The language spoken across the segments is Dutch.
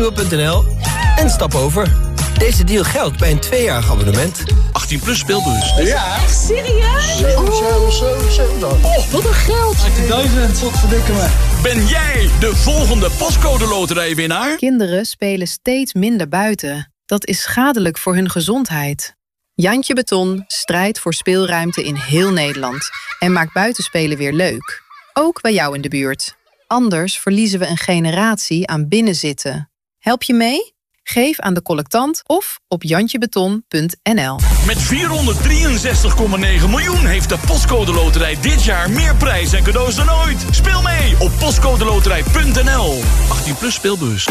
nieuwe.nl en stap over. Deze deal geldt bij een tweejarig abonnement. 18 plus speelbus. Ja. Echt serieus? 7, 7, 7, 7 dan. Oh, wat een geld. 18.000, wat verdikken me. Ben jij de volgende pascode loterijwinnaar? Kinderen spelen steeds minder buiten. Dat is schadelijk voor hun gezondheid. Jantje Beton strijdt voor speelruimte in heel Nederland... en maakt buitenspelen weer leuk. Ook bij jou in de buurt. Anders verliezen we een generatie aan binnenzitten. Help je mee? Geef aan de collectant of op jantjebeton.nl. Met 463,9 miljoen heeft de Postcode Loterij dit jaar meer prijs en cadeaus dan ooit. Speel mee op postcodeloterij.nl. 18 plus speelbus.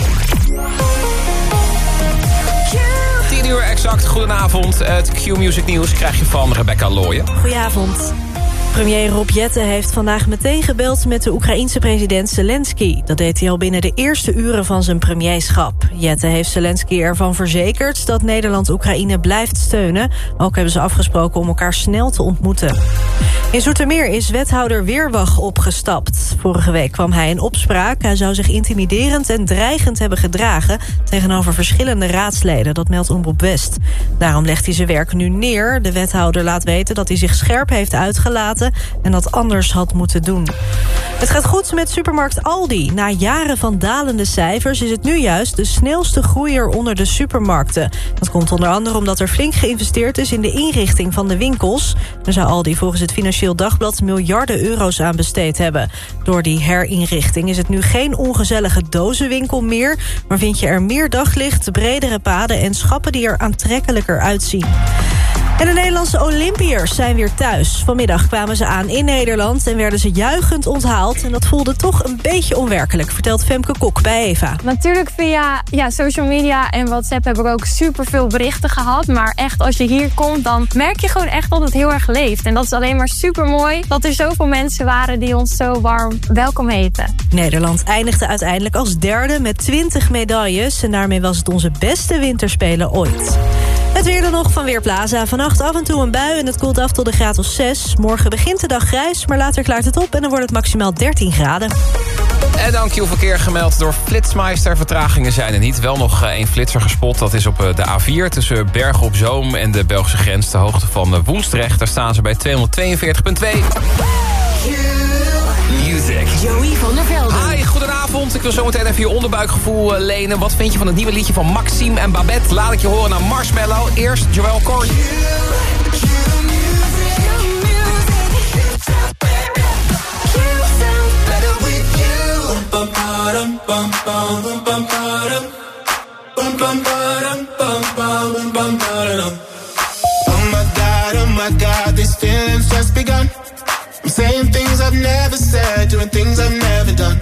10 uur exact, goedenavond. Het Q-Music Nieuws krijg je van Rebecca Looyen. Goedenavond. Premier Rob Jette heeft vandaag meteen gebeld met de Oekraïense president Zelensky. Dat deed hij al binnen de eerste uren van zijn premierschap. Jette heeft Zelensky ervan verzekerd dat Nederland Oekraïne blijft steunen. Ook hebben ze afgesproken om elkaar snel te ontmoeten. In Zoetermeer is wethouder Weerwag opgestapt. Vorige week kwam hij in opspraak. Hij zou zich intimiderend en dreigend hebben gedragen... tegenover verschillende raadsleden, dat meldt Omroep West. Daarom legt hij zijn werk nu neer. De wethouder laat weten dat hij zich scherp heeft uitgelaten en dat anders had moeten doen. Het gaat goed met supermarkt Aldi. Na jaren van dalende cijfers is het nu juist de snelste groeier onder de supermarkten. Dat komt onder andere omdat er flink geïnvesteerd is in de inrichting van de winkels. Daar zou Aldi volgens het Financieel Dagblad miljarden euro's aan besteed hebben. Door die herinrichting is het nu geen ongezellige dozenwinkel meer... maar vind je er meer daglicht, bredere paden en schappen die er aantrekkelijker uitzien. En de Nederlandse Olympiërs zijn weer thuis. Vanmiddag kwamen ze aan in Nederland en werden ze juichend onthaald. En dat voelde toch een beetje onwerkelijk, vertelt Femke Kok bij Eva. Natuurlijk via ja, social media en WhatsApp hebben we ook superveel berichten gehad. Maar echt, als je hier komt, dan merk je gewoon echt dat het heel erg leeft. En dat is alleen maar super mooi dat er zoveel mensen waren die ons zo warm welkom heten. Nederland eindigde uiteindelijk als derde met 20 medailles. En daarmee was het onze beste winterspelen ooit. Het weer dan nog van Weerplaza. Vannacht af en toe een bui en het koelt af tot de graad of 6. Morgen begint de dag grijs, maar later klaart het op... en dan wordt het maximaal 13 graden. En dan Q-verkeer gemeld door Flitsmeister. Vertragingen zijn er niet. Wel nog één flitser gespot. Dat is op de A4 tussen Bergen op Zoom en de Belgische grens. De hoogte van Woensdrecht. Daar staan ze bij 242,2. Music. Joey van der Velden. Goedenavond. Ik wil zo meteen even je onderbuikgevoel lenen. Wat vind je van het nieuwe liedje van Maxime en Babette? Laat ik je horen naar Marshmallow. Eerst Joel Corey. Oh my god, oh my god, these feelings just begun. I'm saying things I've never said, doing things I've never done.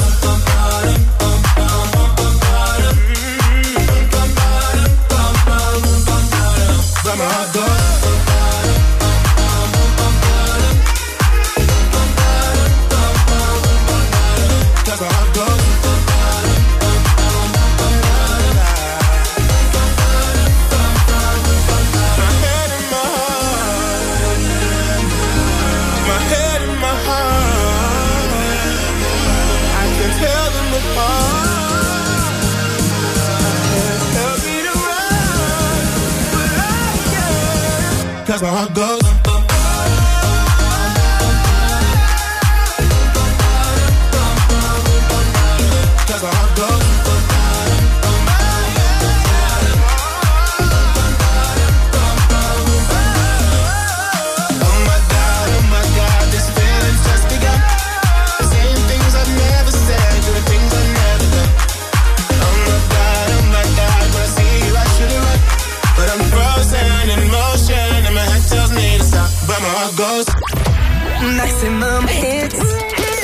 my heart goes. Maximum hits.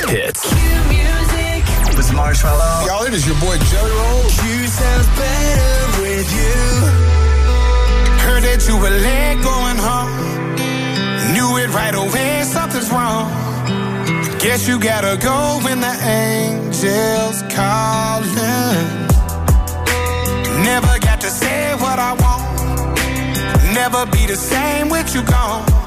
Hits. music. With Marshmallow. Y'all, it is your boy Jelly Roll. You sounds better with you. Heard that you were late going home. Knew it right away, something's wrong. Guess you gotta go when the angels calling. Never got to say what I want. Never be the same with you gone.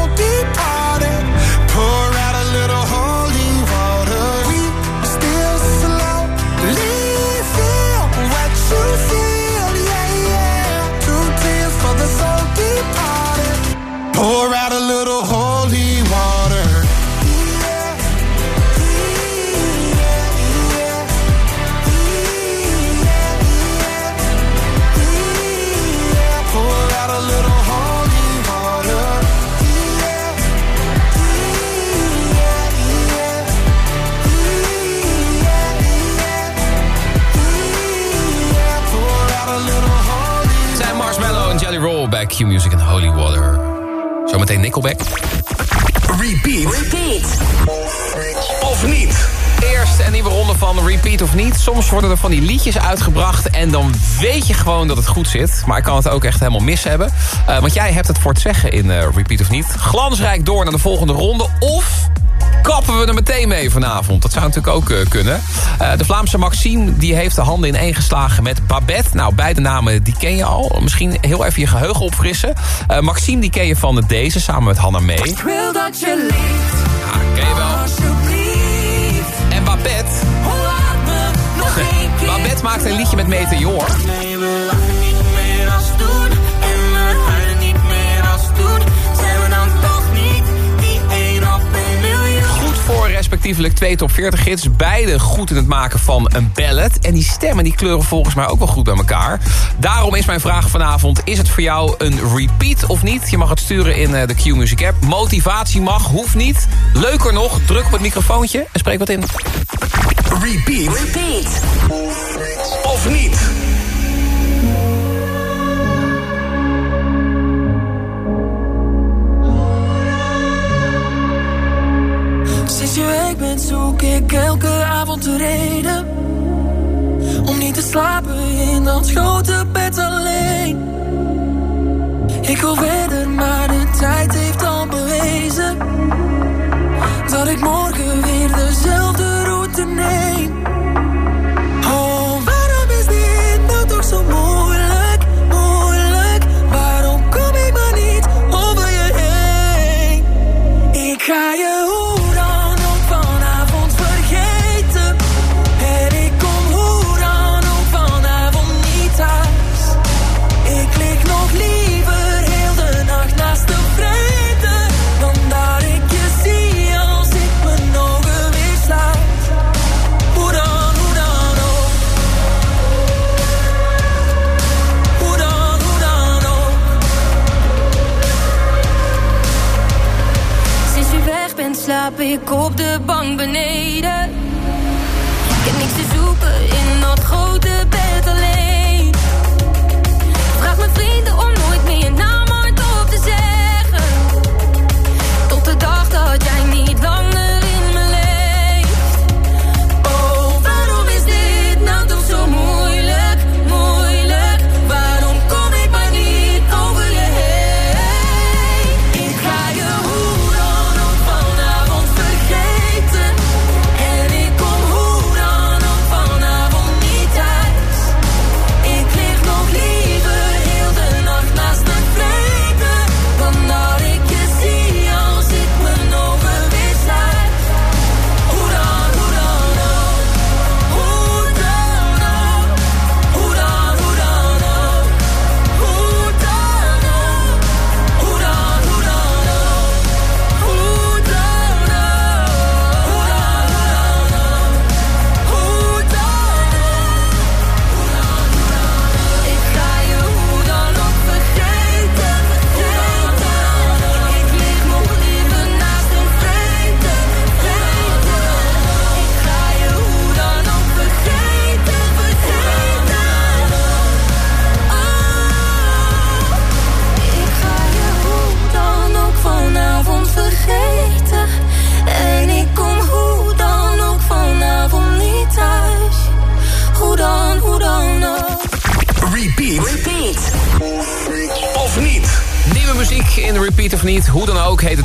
van die liedjes uitgebracht en dan weet je gewoon dat het goed zit. Maar ik kan het ook echt helemaal mis hebben. Eh, want jij hebt het voor het zeggen in eh, Repeat of niet. Glansrijk door naar de volgende ronde. Of kappen we er meteen mee vanavond. Dat zou natuurlijk ook eh, kunnen. De Vlaamse Maxime die heeft de handen in één geslagen met Babette. Nou, beide namen die ken je al. Misschien heel even je geheugen opfrissen. Maxime die ken je van deze samen met Hanna Mee. Ik wil dat je Ja, ken je wel. Maakte een liedje met Meteor. Nee, we lachen niet meer als toen. En we huilen niet meer als toen. Zijn we dan toch niet die één op een miljoen? Goed voor respectievelijk twee top 40 hits. Beide goed in het maken van een ballad. En die stemmen die kleuren volgens mij ook wel goed bij elkaar. Daarom is mijn vraag vanavond... is het voor jou een repeat of niet? Je mag het sturen in eh, de Q-Music app. Motivatie mag, hoeft niet. Leuker nog, druk op het microfoontje en spreek wat in. Repeat. Repeat. Of niet. Sinds je weg bent zoek ik elke avond de reden Om niet te slapen in dat grote bed alleen Ik wil verder, maar de tijd heeft al bewezen Dat ik morgen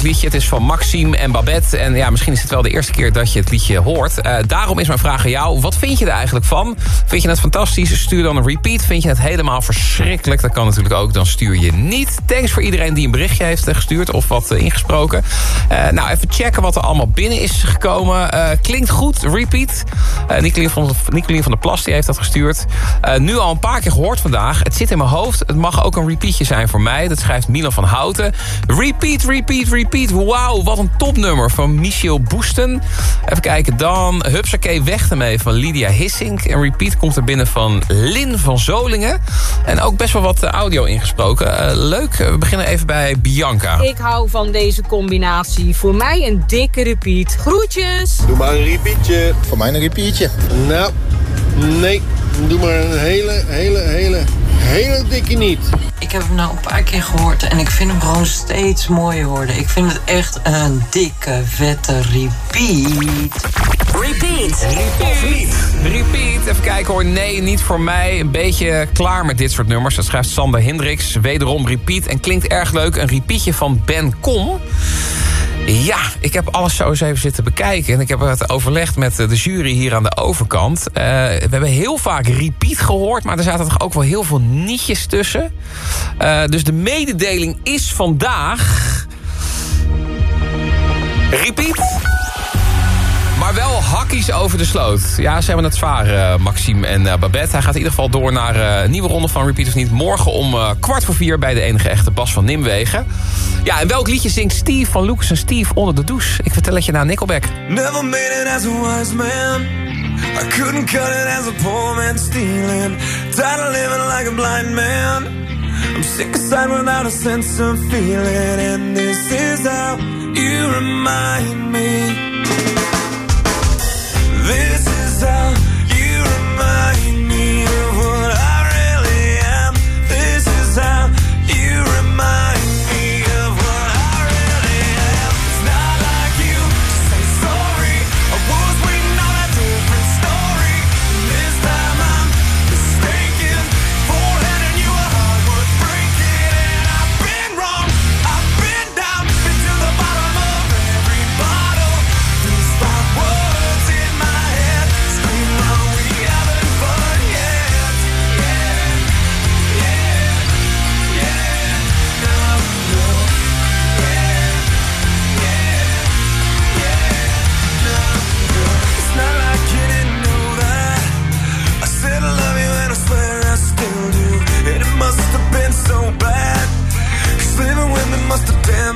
liedje. Het is van Maxime en Babette. En ja, misschien is het wel de eerste keer dat je het liedje hoort. Uh, daarom is mijn vraag aan jou. Wat vind je er eigenlijk van? Vind je het fantastisch? Stuur dan een repeat. Vind je het helemaal verschrikkelijk? Dat kan natuurlijk ook. Dan stuur je niet. Thanks voor iedereen die een berichtje heeft gestuurd of wat uh, ingesproken. Uh, nou, even checken wat er allemaal binnen is gekomen. klinkt goed, repeat. Nicolien, van, Nicolien van der Plas die heeft dat gestuurd. nu al een paar keer gehoord vandaag. Het zit in mijn hoofd. Het mag ook een repeatje zijn voor mij. Dat schrijft Milan van Houten. Repeat, repeat, repeat. Wauw, wat een topnummer van Michiel Boesten. Even kijken dan. Hupsakee, weg ermee van Lydia Hissink. En repeat komt er binnen van Lin van Zolingen. En ook best wel wat eh, audio ingesproken. Uh, leuk, we beginnen even bij Bianca. Ik hou van deze combinatie. Voor mij een dikke repeat. Groetjes! Doe maar een repeatje. Voor mij een repeatje. Nou, nee. Doe maar een hele, hele, hele, hele dikke niet. Ik heb hem nou een paar keer gehoord en ik vind hem gewoon steeds mooier worden. Ik vind het echt een dikke, vette repeat. Repeat. Repeat. Repeat. Even kijken hoor. Nee, niet voor mij. Een beetje klaar met dit soort nummers. Dat schrijft Sander Hendricks. Wederom repeat. En klinkt erg leuk. Een repeatje van Ben Kom. Ja, ik heb alles zo eens even zitten bekijken. En ik heb het overlegd met de jury hier aan de overkant. Uh, we hebben heel vaak repeat gehoord... maar er zaten toch ook wel heel veel nietjes tussen. Uh, dus de mededeling is vandaag... Repeat. Maar wel hakkies over de sloot. Ja, ze hebben het zwaar, uh, Maxime en uh, Babette. Hij gaat in ieder geval door naar uh, een nieuwe ronde van Repeat of Niet. Morgen om kwart voor vier bij de enige echte Bas van Nimwegen. Ja, en welk liedje zingt Steve van Lucas en Steve onder de douche? Ik vertel het je na Nickelback. Never made it as a wise man. I couldn't cut it as a poor man stealing. Tired of living like a blind man. I'm sick aside without a sense of feeling. And this is how you remind me. This is how must have damn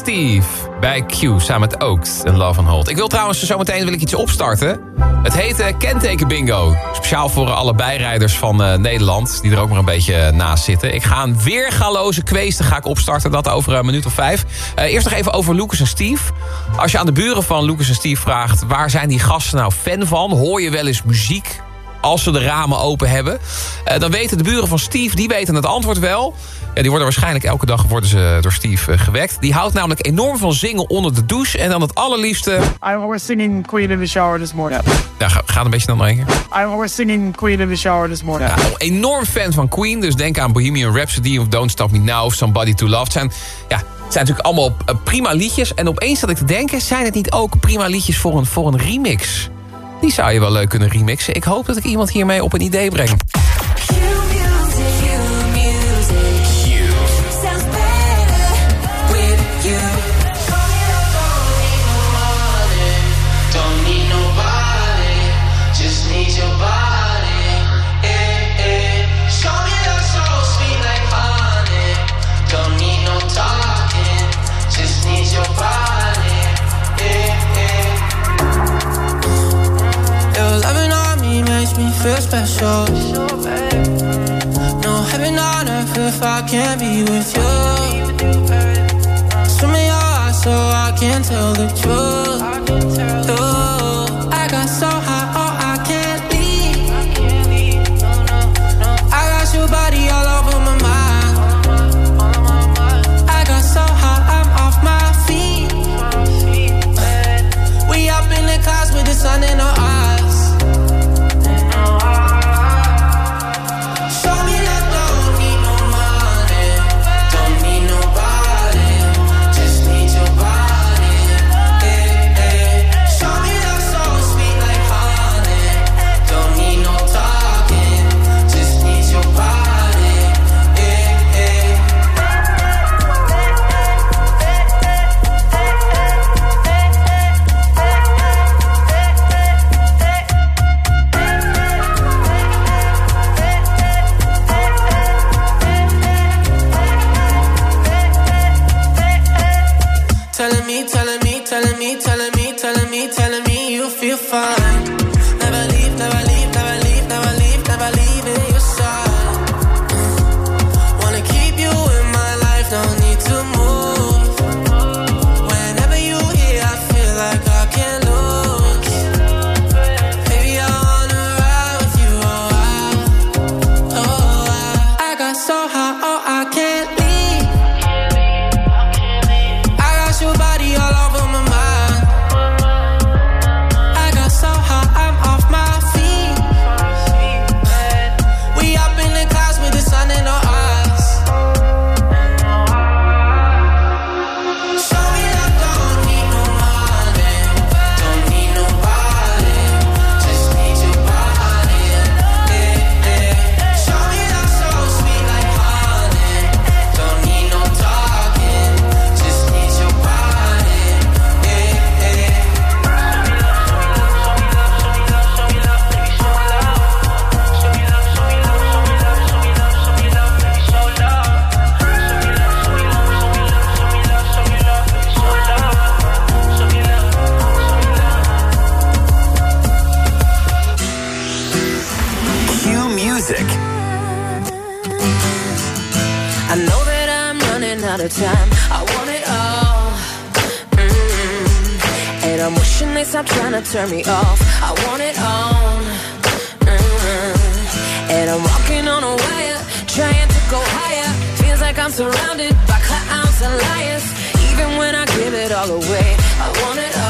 Steve bij Q samen met Oaks en Love and Hold. Ik wil trouwens zometeen wil ik iets opstarten. Het heet Kenteken Bingo. Speciaal voor alle bijrijders van eh, Nederland... die er ook maar een beetje eh, naast zitten. Ik ga een weergaloze kweesten ga ik opstarten. Dat over een minuut of vijf. Eh, eerst nog even over Lucas en Steve. Als je aan de buren van Lucas en Steve vraagt... waar zijn die gasten nou fan van? Hoor je wel eens muziek als ze de ramen open hebben. Eh, dan weten de buren van Steve, die weten het antwoord wel. Ja, die worden waarschijnlijk elke dag worden ze door Steve eh, gewekt. Die houdt namelijk enorm van zingen onder de douche. En dan het allerliefste... I was singing Queen in the shower this morning. Ja, ga, ga een beetje dan nog een keer. I was singing Queen in the shower this morning. Ja, enorm fan van Queen. Dus denk aan Bohemian Rhapsody of Don't Stop Me Now of Somebody to Love. Zijn, ja, het zijn natuurlijk allemaal eh, prima liedjes. En opeens zat ik te denken, zijn het niet ook prima liedjes voor een, voor een remix? Die zou je wel leuk kunnen remixen. Ik hoop dat ik iemand hiermee op een idee breng. Feel special. No heaven on earth if I can't be with you. Swim in your eyes so I can tell the truth. And I'm wishing they stop trying to turn me off. I want it all. Mm. And I'm walking on a wire, trying to go higher. Feels like I'm surrounded by clowns and liars. Even when I give it all away, I want it all.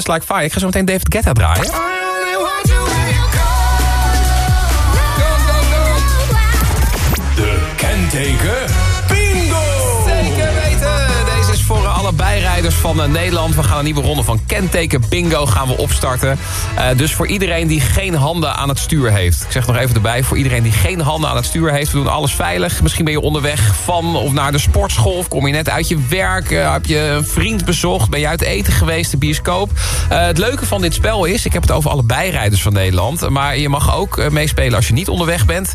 Just Like Fire. Ik ga zo meteen David Guetta draaien. Bijrijders van eh, Nederland. We gaan een nieuwe ronde van Kenteken Bingo gaan we opstarten. Eh, dus voor iedereen die geen handen aan het stuur heeft. Ik zeg nog even erbij. Voor iedereen die geen handen aan het stuur heeft. We doen alles veilig. Misschien ben je onderweg van of naar de sportschool. Of kom je net uit je werk. eh, heb je een vriend bezocht. Ben je uit eten geweest. De bioscoop. Het leuke van dit spel is. Ik heb het over alle bijrijders van Nederland. Maar je mag ook meespelen als je niet onderweg bent.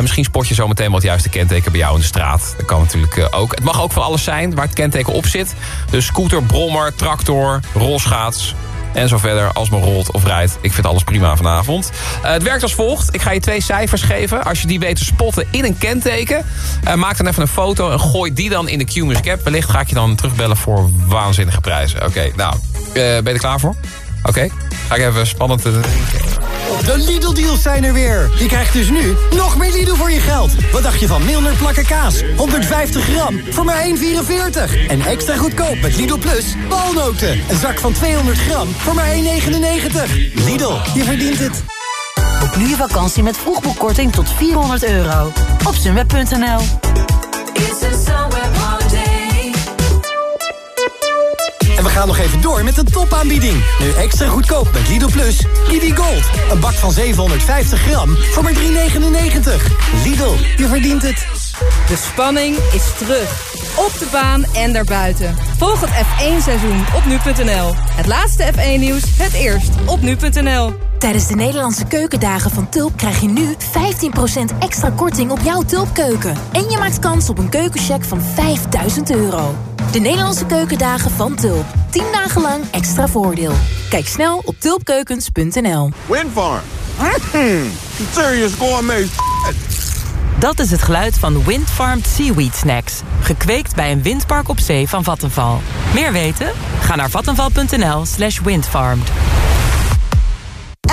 Misschien spot je zometeen wat juiste kenteken bij jou in de straat. Dat kan natuurlijk ook. Het mag ook van alles zijn waar het kenteken op zit. Dus scooter, brommer, tractor, rolschaats. En zo verder als men rolt of rijdt. Ik vind alles prima vanavond. Eh, het werkt als volgt. Ik ga je twee cijfers geven. Als je die weet te spotten in een kenteken... eh, maak dan even een foto en gooi die dan in de Q-Music app. Wellicht ga ik je dan terugbellen voor waanzinnige prijzen. Oké, nou, eh, ben je er klaar voor? Oké, ga ik even spannend... De Lidl-deals zijn er weer. Je krijgt dus nu nog meer Lidl voor je geld. Wat dacht je van Milner plakken kaas? 150 gram voor maar 1,44. En extra goedkoop met Lidl Plus walnoten. Een zak van 200 gram voor maar 1,99. Lidl, je verdient het. Boek nu je vakantie met vroegboekkorting tot 400 euro. Op sunweb.nl En we gaan nog even door met de topaanbieding. Nu extra goedkoop met Lidl Plus. Lidl Gold. Een bak van 750 gram voor maar 3,99. Lidl, je verdient het. De spanning is terug. Op de baan en daarbuiten. Volg het F1-seizoen op nu.nl. Het laatste F1-nieuws, het eerst op nu.nl. Tijdens de Nederlandse keukendagen van Tulp krijg je nu 15% extra korting op jouw Tulpkeuken. En je maakt kans op een keukencheck van 5000 euro. De Nederlandse keukendagen van Tulp. 10 dagen lang extra voordeel. Kijk snel op tulpkeukens.nl. Windfarm. Mm, serious gourmet Dat is het geluid van Windfarmed Seaweed Snacks. Gekweekt bij een windpark op zee van Vattenval. Meer weten? Ga naar vattenval.nl slash windfarmed.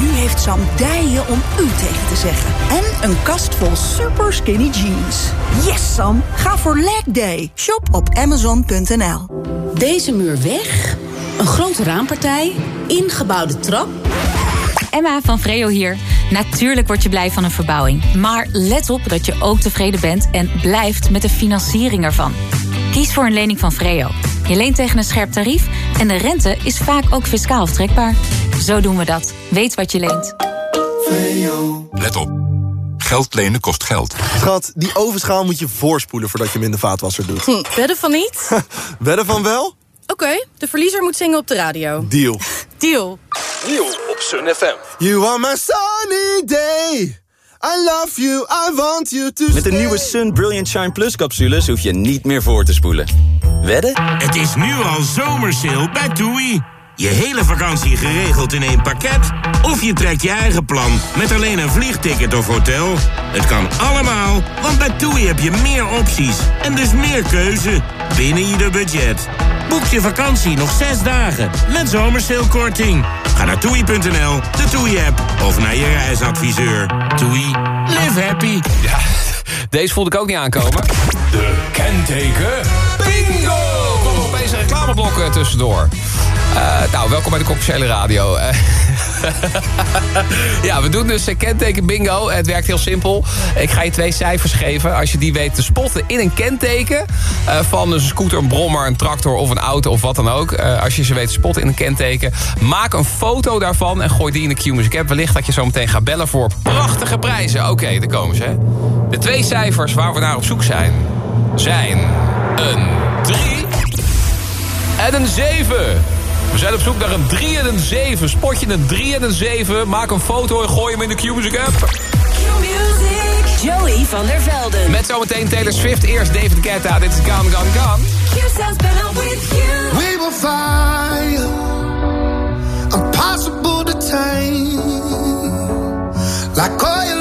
Nu heeft Sam dijen om u tegen te zeggen. En een kast vol super skinny jeans. Yes, Sam! Ga voor leg day. Shop op amazon.nl. Deze muur weg, een grote raampartij, ingebouwde trap. Emma van Vreo hier. Natuurlijk word je blij van een verbouwing. Maar let op dat je ook tevreden bent en blijft met de financiering ervan. Kies voor een lening van Vreo. Je leent tegen een scherp tarief en de rente is vaak ook fiscaal aftrekbaar. Zo doen we dat. Weet wat je leent. Let op. Geld lenen kost geld. Schat, die ovenschaal moet je voorspoelen voordat je hem in de vaatwasser doet. Hm, wedden van niet? Wedden van wel? Oké, de verliezer moet zingen op de radio. Deal. Deal. Deal op Sun FM. You are my sunny day. I love you, I want you to Met de nieuwe Sun Brilliant Shine Plus capsules hoef je niet meer voor te spoelen. Wedden? Het is nu al zomersale bij TUI. Je hele vakantie geregeld in één pakket? Of je trekt je eigen plan met alleen een vliegticket of hotel? Het kan allemaal, want bij TUI heb je meer opties en dus meer keuze binnen ieder budget. Boek je vakantie nog zes dagen met zomersalekorting. Ga naar toei.nl, de TUI-app of naar je reisadviseur. TUI, live happy. Ja, deze voelde ik ook niet aankomen. De kenteken bingo! Komt opeens een reclameblok eh, tussendoor. Uh, nou, welkom bij de commerciële radio. Uh, ja, we doen dus uh, kenteken bingo. Het werkt heel simpel. Ik ga je twee cijfers geven. Als je die weet te spotten in een kenteken... van een scooter, een brommer, een tractor of een auto of wat dan ook. als je ze weet te spotten in een kenteken... maak een foto daarvan en gooi die in de Q-Music heb wellicht dat je zo meteen gaat bellen voor prachtige prijzen. Oké, okay, daar komen ze. De twee cijfers waar we naar op zoek zijn... zijn een 3 en een 7... We zijn op zoek naar een 3 en een 7. Spot je een 3 en een 7, maak een foto en gooi hem in de Q-Music app. Q-Music. Joey van der Velden. Met zometeen Taylor Swift. Eerst David Guetta. Dit is Gone, Gone, Gone. Q sounds better with you. We will fire. Impossible to tame. Like oil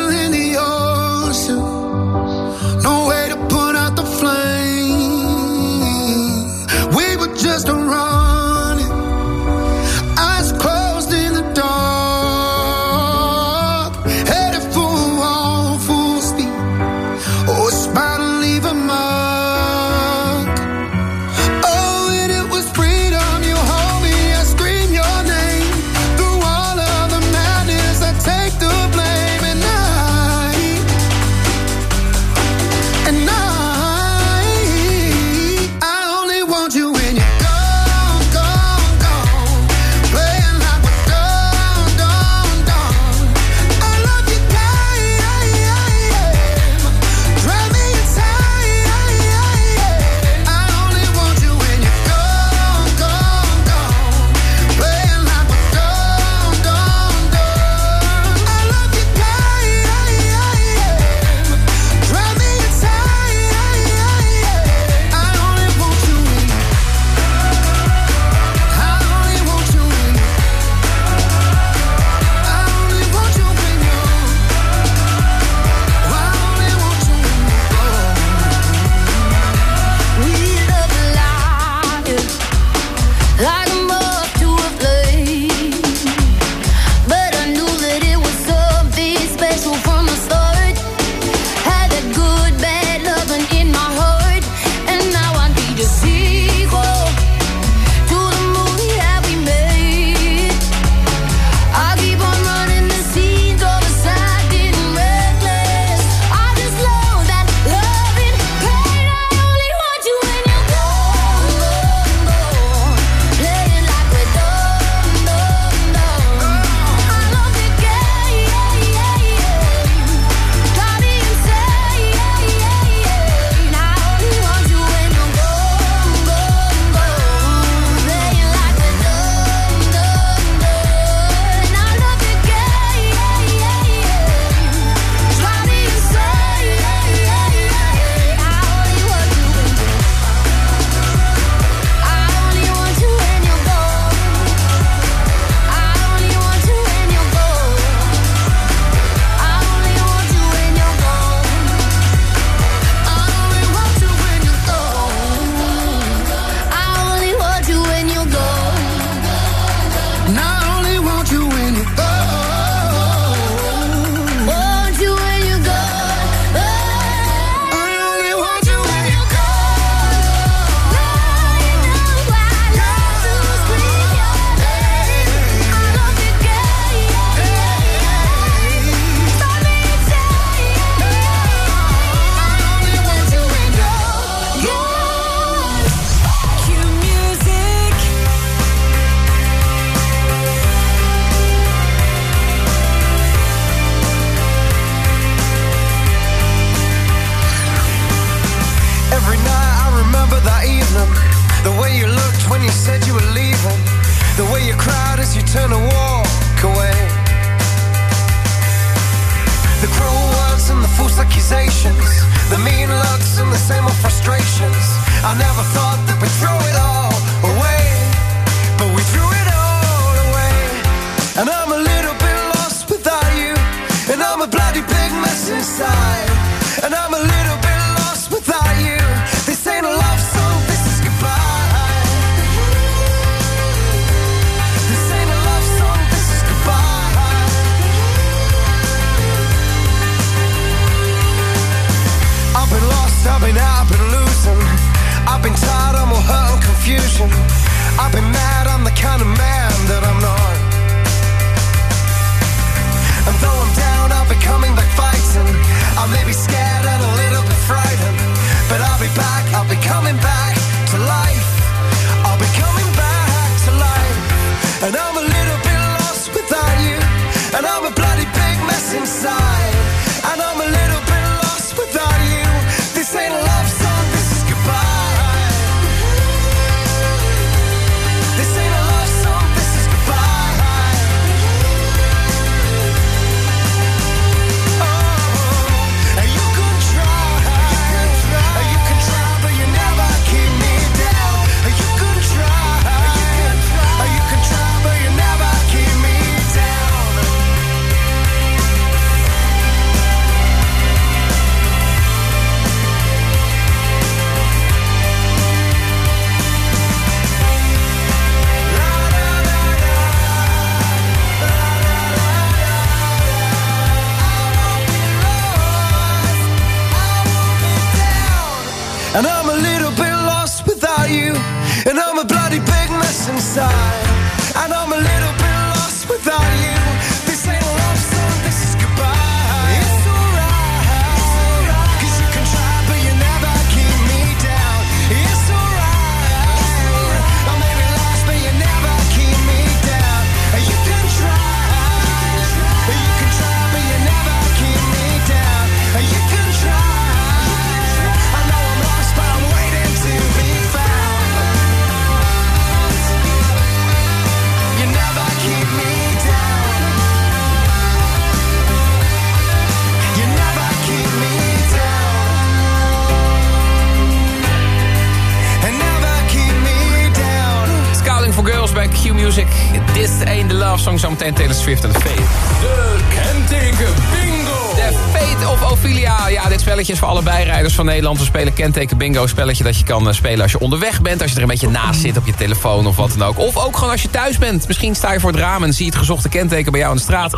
Ophelia. Ja, dit spelletje is voor alle bijrijders van Nederland. We spelen kenteken bingo. Spelletje dat je kan eh, spelen als je onderweg bent. Als je er een beetje naast zit op je telefoon of wat dan ook. Of ook gewoon als je thuis bent. Misschien sta je voor het raam en zie je het gezochte kenteken bij jou in de straat.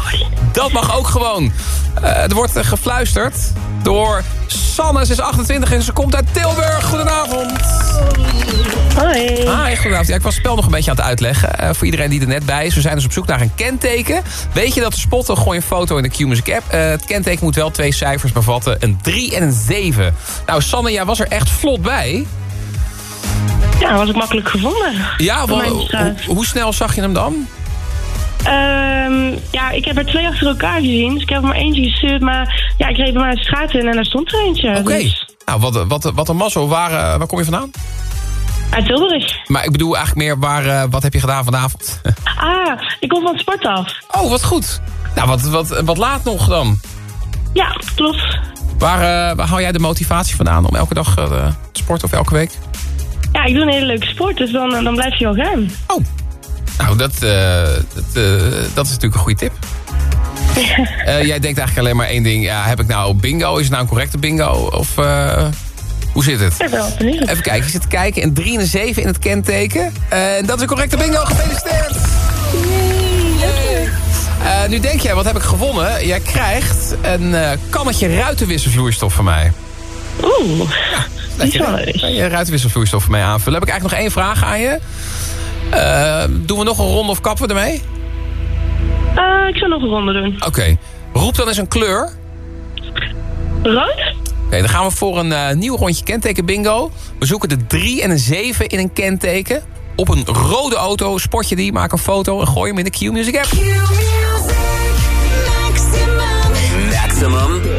Dat mag ook gewoon. Eh, er wordt eh, gefluisterd door Sanne. Ze is 28 en ze komt uit Tilburg. Goedenavond. Hoi. Hi, goedenavond. Ja, ik was het spel nog een beetje aan het uitleggen. eh, voor iedereen die er net bij is. We zijn dus op zoek naar een kenteken. Weet je dat te spotten? Gooi een foto in de Q-Music app. Eh, het kenteken moet wel twee cijfers bevatten. Een 3 en een 7. Nou, Sanne, jij was er echt vlot bij. Ja, was ik makkelijk gevonden. Ja, wel, hoe, hoe snel zag je hem dan? Ehm, ja, ik heb er twee achter elkaar gezien. Dus ik heb er maar eentje gestuurd. Maar ja, ik reed bij mij de straat in en er stond er eentje. Oké. Dus, Nou, wat, wat, wat een mazzel. Waar, eh, waar kom je vandaan? Uit Tilburg. Maar ik bedoel eigenlijk meer, waar, eh, wat heb je gedaan vanavond? Ah, ik kom van sport af. oh, wat goed. Nou, wat, wat, wat laat nog dan? Ja, klopt. Waar, eh, waar haal jij de motivatie vandaan om elke dag eh, te sporten of elke week? Ja, ik doe een hele leuke sport, dus dan, dan blijf je wel gaan. Nou, dat, dat, dat is natuurlijk een goede tip. Jij denkt eigenlijk alleen maar één ding. Ja, heb ik nou bingo? Is het nou een correcte bingo? Of hoe zit het? Ik ben wel benieuwd. Even kijken, je zit te kijken. Een 3 en een 7 in het kenteken. En dat is een correcte bingo. Gefeliciteerd! Eh, nu denk jij, wat heb ik gewonnen? Jij krijgt een eh, kannetje ruitenwisselvloeistof van mij. Oeh, Lekker, eens. Kan je ruitenwisselvloeistof voor mij aanvullen? Heb ik eigenlijk nog één vraag aan je. Eh, doen we nog een ronde of kappen we ermee? Ik zou nog een ronde doen. Oké. Roep dan eens een kleur. Rood? Oké, dan gaan we voor een eh, nieuw rondje kenteken bingo. We zoeken de 3 en een 7 in een kenteken. Op een rode auto spot je die, maak een foto en gooi hem in de Q-Music app. Maximum hits.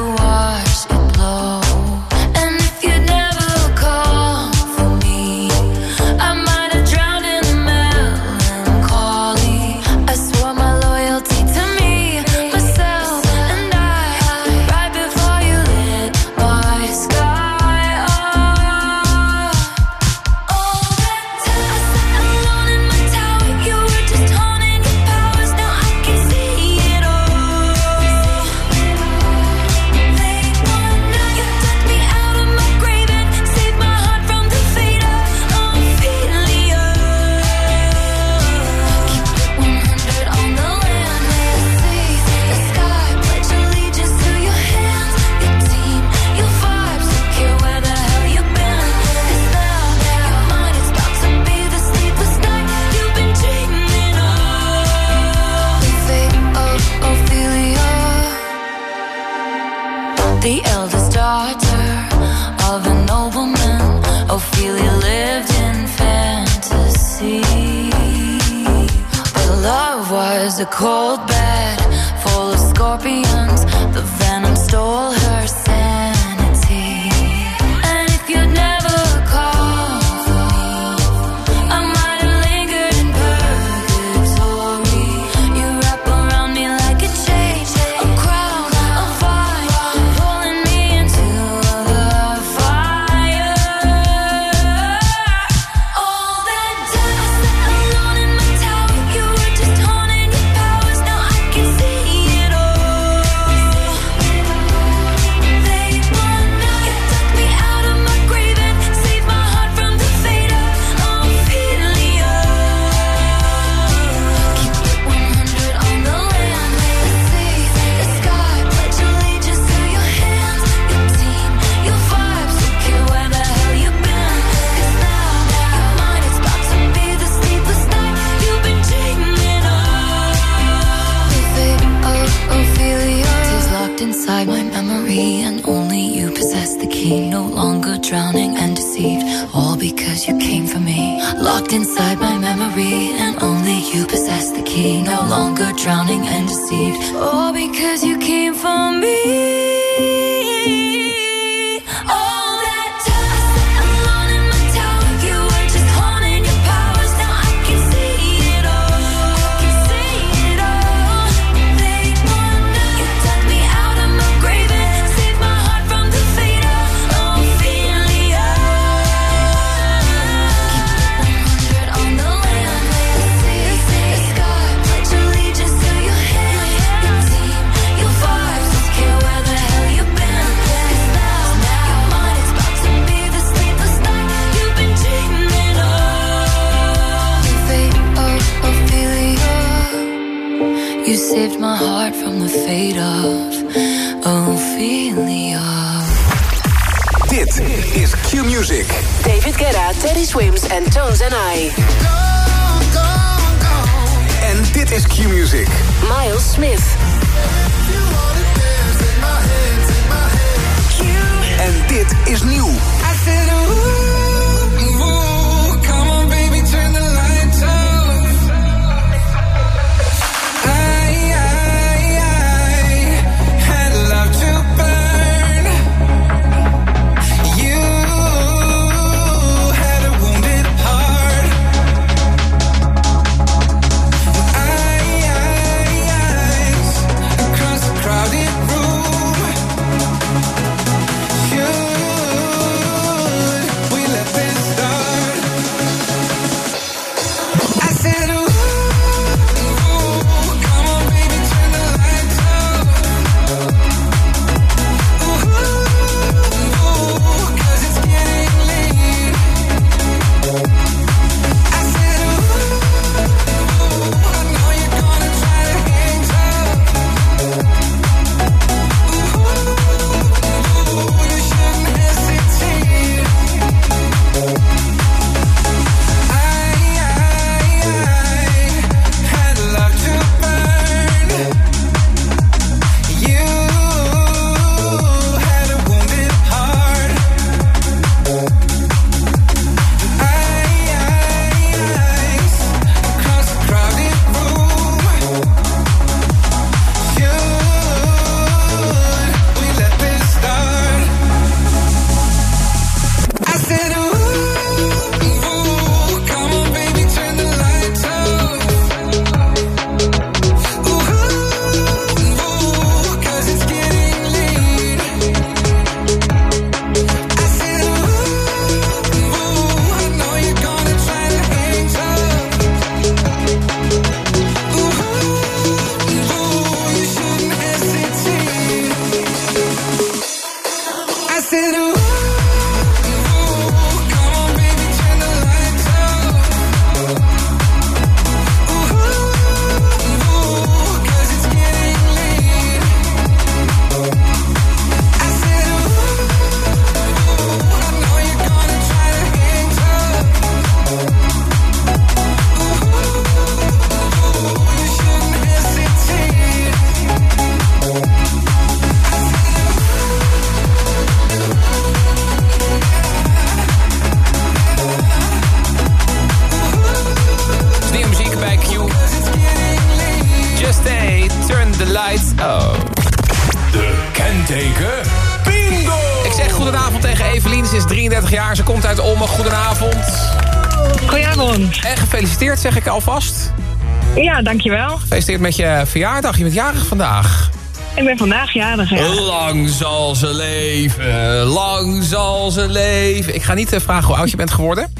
Ja, dankjewel. Gefeliciteerd met je verjaardag. Je bent jarig vandaag. Ik ben vandaag jarig, ja. Lang zal ze leven. Lang zal ze leven. Ik ga niet eh, vragen hoe oud je bent geworden.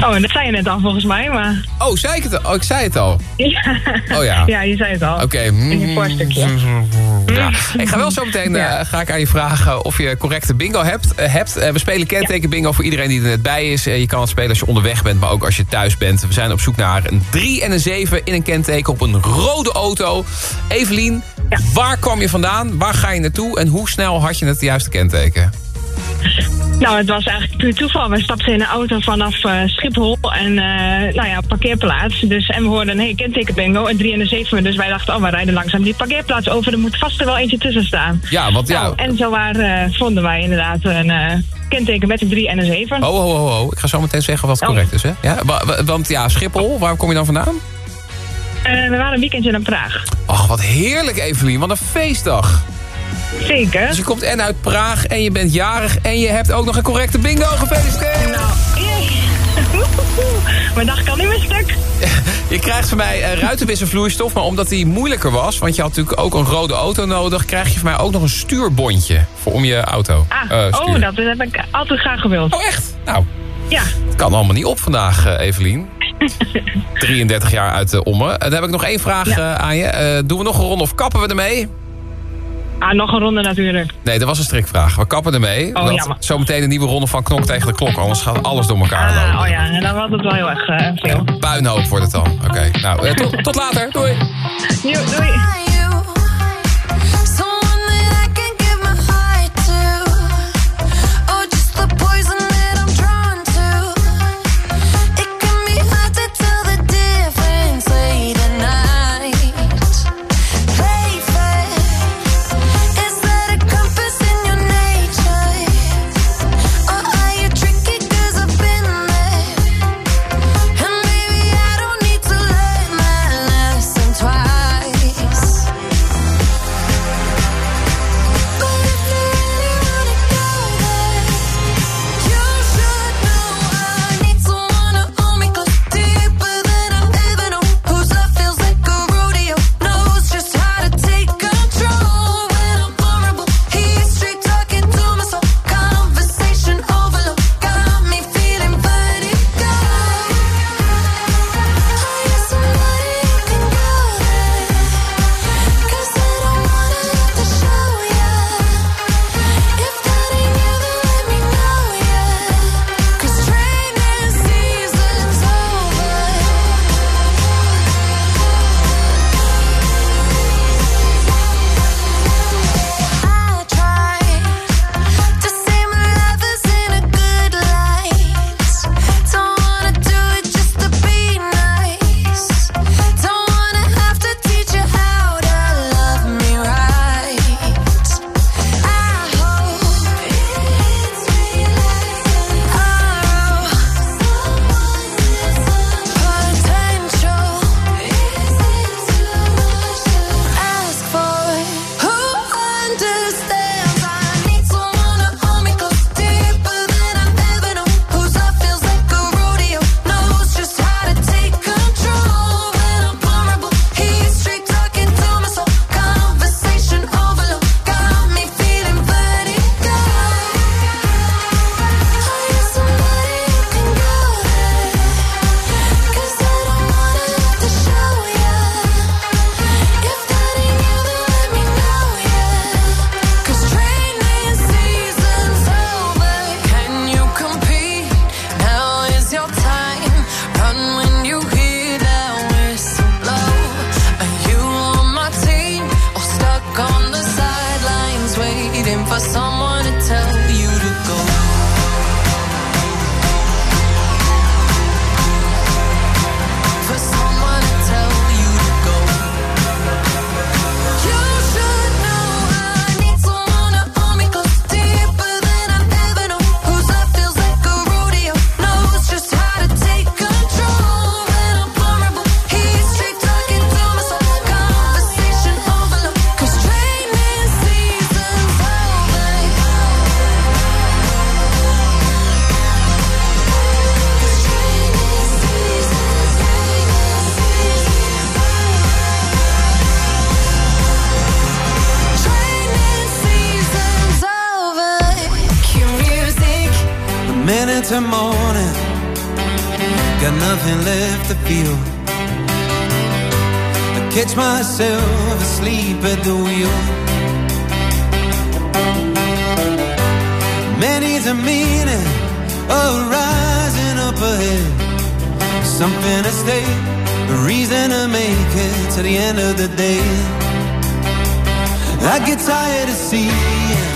Oh, en dat zei je net al volgens mij, maar... Oh, zei ik het al? Oh, ik zei het al. Ja. Oh ja. Ja, je zei het al. Oké. In je voorstukje. Ik ga wel zo meteen eh, ga ik aan je vragen of je correcte bingo hebt. eh, hebt. Eh, we spelen kenteken bingo voor iedereen die er net bij is. Je kan het spelen als je onderweg bent, maar ook als je thuis bent. We zijn op zoek naar een 3 en een 7 in een kenteken op een rode auto. Evelien, waar kwam je vandaan? Waar ga je naartoe? En hoe snel had je het juiste kenteken? Nou, het was eigenlijk puur toeval. We stapten in een auto vanaf eh, Schiphol en eh, nou ja, parkeerplaats. Dus, en we hoorden, hey, kenteken bingo, een 3 en een 7. Dus wij dachten, oh, we rijden langzaam die parkeerplaats over. Er moet vast er wel eentje tussen staan. Ja, want ja... Nou, en zo waar, eh, vonden wij inderdaad een kenteken met een 3 en een 7. Oh, oh, oh, oh. Ik ga zo meteen zeggen wat correct is, hè? Ja, wa- wa- want ja, Schiphol, waar kom je dan vandaan? We waren een weekendje naar Praag. Ach, wat heerlijk, Evelien. Wat een feestdag. Zeker. Dus je komt en uit Praag en je bent jarig... en je hebt ook nog een correcte bingo. Gefeliciteerd! Nou, Mijn dag kan niet meer stuk. Je krijgt van mij uh, ruitenwisselvloeistof, maar omdat die moeilijker was... want je had natuurlijk ook een rode auto nodig... krijg je van mij ook nog een stuurbondje voor om je auto Ah, eh, oh, dat heb ik altijd graag gewild. Oh, echt? Nou, Ja. het kan allemaal niet op vandaag, eh, Evelien. 33 jaar uit de Omme. Dan heb ik nog één vraag eh, aan je. Eh, doen we nog een ronde of kappen we ermee? Ah, nog een ronde natuurlijk. Nee, dat was een strikvraag. We kappen ermee. Oh, want jammer. zometeen een nieuwe ronde van Knok tegen de klok. Anders gaat alles door elkaar lopen. Ah, oh ja, en dan was het wel heel erg eh, veel. Puinhoop wordt het dan. Oké, nou, eh, tot, tot later. Doei. Jo, doei. morning. Got nothing left to feel. I catch myself asleep at the wheel. Many's the meaning arising up ahead. Something to stay, a reason to make it to the end of the day. I get tired of seeing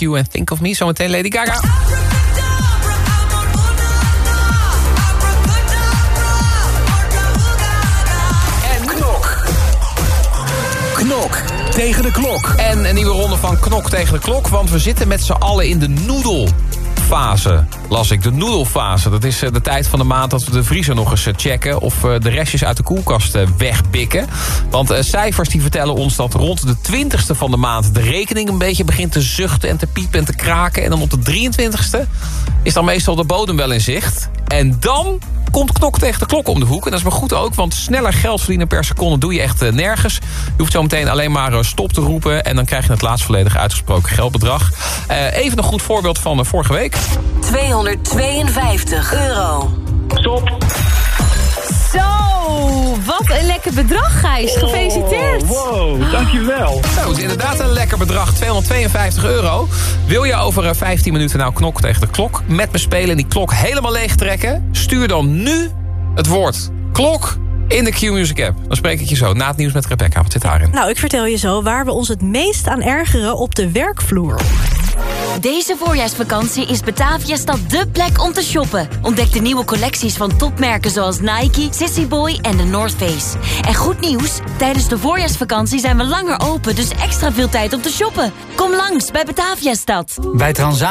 Q en Think of Me. Zometeen Lady Gaga. Knok tegen de klok. En een nieuwe ronde van Knok tegen de klok. Want we zitten met z'n allen in de noedelfase. Las ik, de noedelfase. Dat is eh, de tijd van de maand dat we de vriezer nog eens eh, checken... of eh, de restjes uit de koelkast wegpikken. Want cijfers die vertellen ons dat rond de 20ste van de maand... de rekening een beetje begint te zuchten en te piepen en te kraken. En dan op de 23ste is dan meestal de bodem wel in zicht. En dan komt knok tegen de klok om de hoek. En dat is maar goed ook, want sneller geld verdienen per seconde doe je echt eh, nergens. Je hoeft zo meteen alleen maar eh, stop te roepen... en dan krijg je het laatst volledig uitgesproken geldbedrag. Eh, even een goed voorbeeld van vorige week. 252 euro. Stop. Zo, wat een lekker bedrag, Gijs. Gefeliciteerd. wow, dankjewel. Zo, het is inderdaad een lekker bedrag, 252 euro. Wil je over eh, 15 minuten nou knok tegen de klok met me spelen... en die klok helemaal leeg trekken? Stuur dan nu het woord klok in de Q-Music app. Dan spreek ik je zo na het nieuws met Rebecca. Wat zit daarin? Nou, ik vertel je zo waar we ons het meest aan ergeren op de werkvloer. Deze voorjaarsvakantie is Bataviastad dé plek om te shoppen. Ontdek de nieuwe collecties van topmerken zoals Nike, Sissy Boy en de North Face. En goed nieuws, tijdens de voorjaarsvakantie zijn we langer open... dus extra veel tijd om te shoppen. Kom langs bij Bataviastad. Bij Transavia